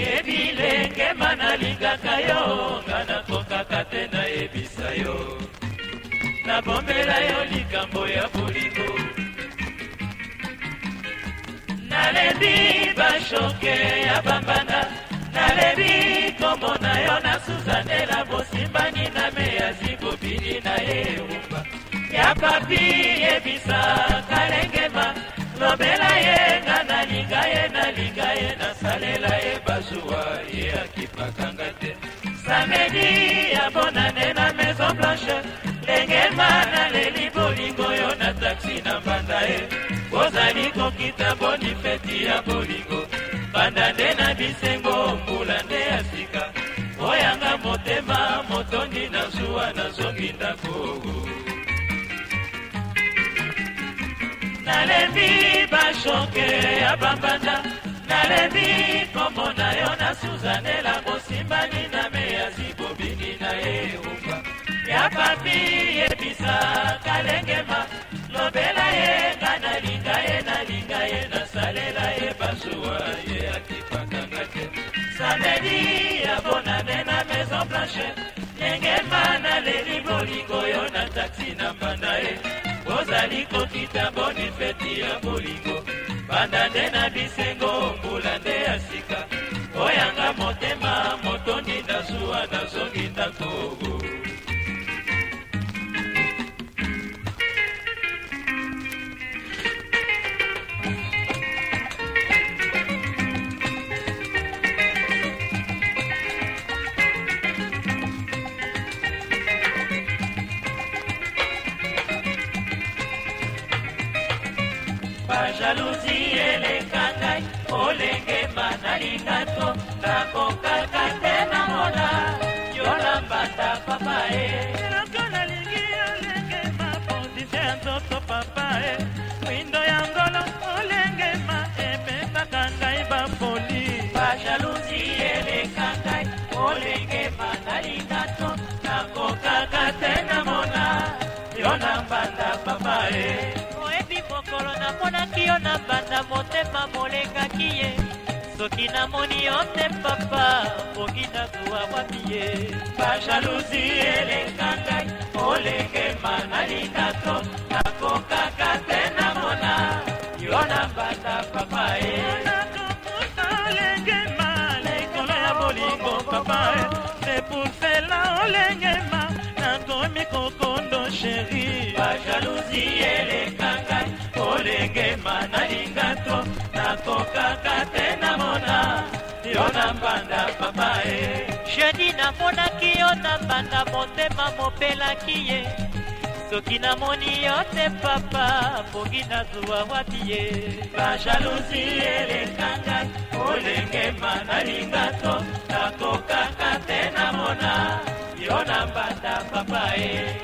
yebilenge manalingaka yo nga nakokaka te nayebisa yo nabombela yo likambo ya bolingo nalebi bashoke ya bambanda nalebi komona yo na suzanela bosimbani na meyazi bobini na ye rumba ya papi yebisa kalengema lobe zuwa ye akipakanga te samedi ya bonane na maison blanche ndengema naleli bolingo yo na taxi na mbanda ye bozali kokita boni feti ya bolingo banda nde na bisengo mbula nde ya sika oyanga motema motondi na zuwa nazongi ndako nalembi bashoke ya bambanda alebi kombo na yo na suzanela bosimbani na meya zibobini na ye umba ya papi yebisa kalengema lobela ye nga nalinga ye nalinga ye nasalela ye basuwa ye akipakanga te samedi ya bonane na maison blanche ndenge ma naleli bolingo bajaluzi eleka ngai olenge banalinga to nakokaka te namona yolambata papa e eloko nalingi olenge mapondise ya nzoto papa e mwindo ya ngolo olenge ma ememaka ngai bapoli bajaluzi eleka ngai olenge banalinga to nakokaka te namona yolambata papa e namonaki yo na banda motema molengaki ye soki namoni yo te papa pongi nazuwa wapi ye bajaluzi elenga ngai olengema na linato nakokaka te namona yo na banda papa ye olengema likolo ya bolingo papa c'est pour cela olenge yo nakokaka te namona yo na mbanda papa e jedi namonaki yo na mbanda motema mopelaki ye soki namoni yo te papa pongi nazuwa wapi ye bajalusi elekanga olengema nalinga to nakokaka te namona yo na mbanda papa e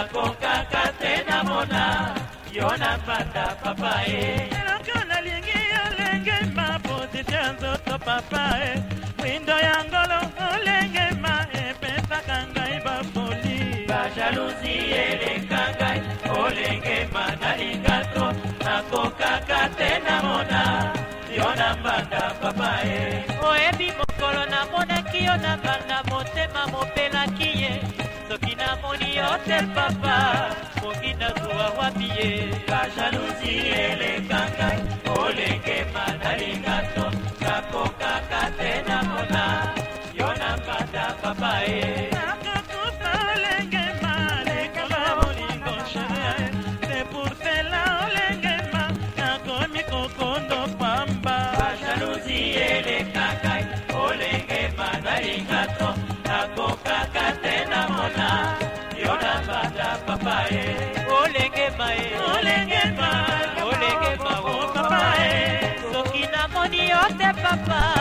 nakokaka te namona yo napata papa e eloko nalingi olenge mapozisi ya nzoto papa e mwindo ya ngolo olenge ma epesaka ngai bapoli bajaluzi eleka ngai olenge ma nalinga to nakokaka te namona yo napata papa e oyebi mokolo namonaki yo na banda motema mopelaki ye soki namoni hotel papa pongi nazuwa wapi ye bajaluzi elekanga olengema nalingato nakokaka te namona yo nambata papa ye eh. papa ye olenge ma ye olenge ma olenge ma o papa ye soki namoni yo te papa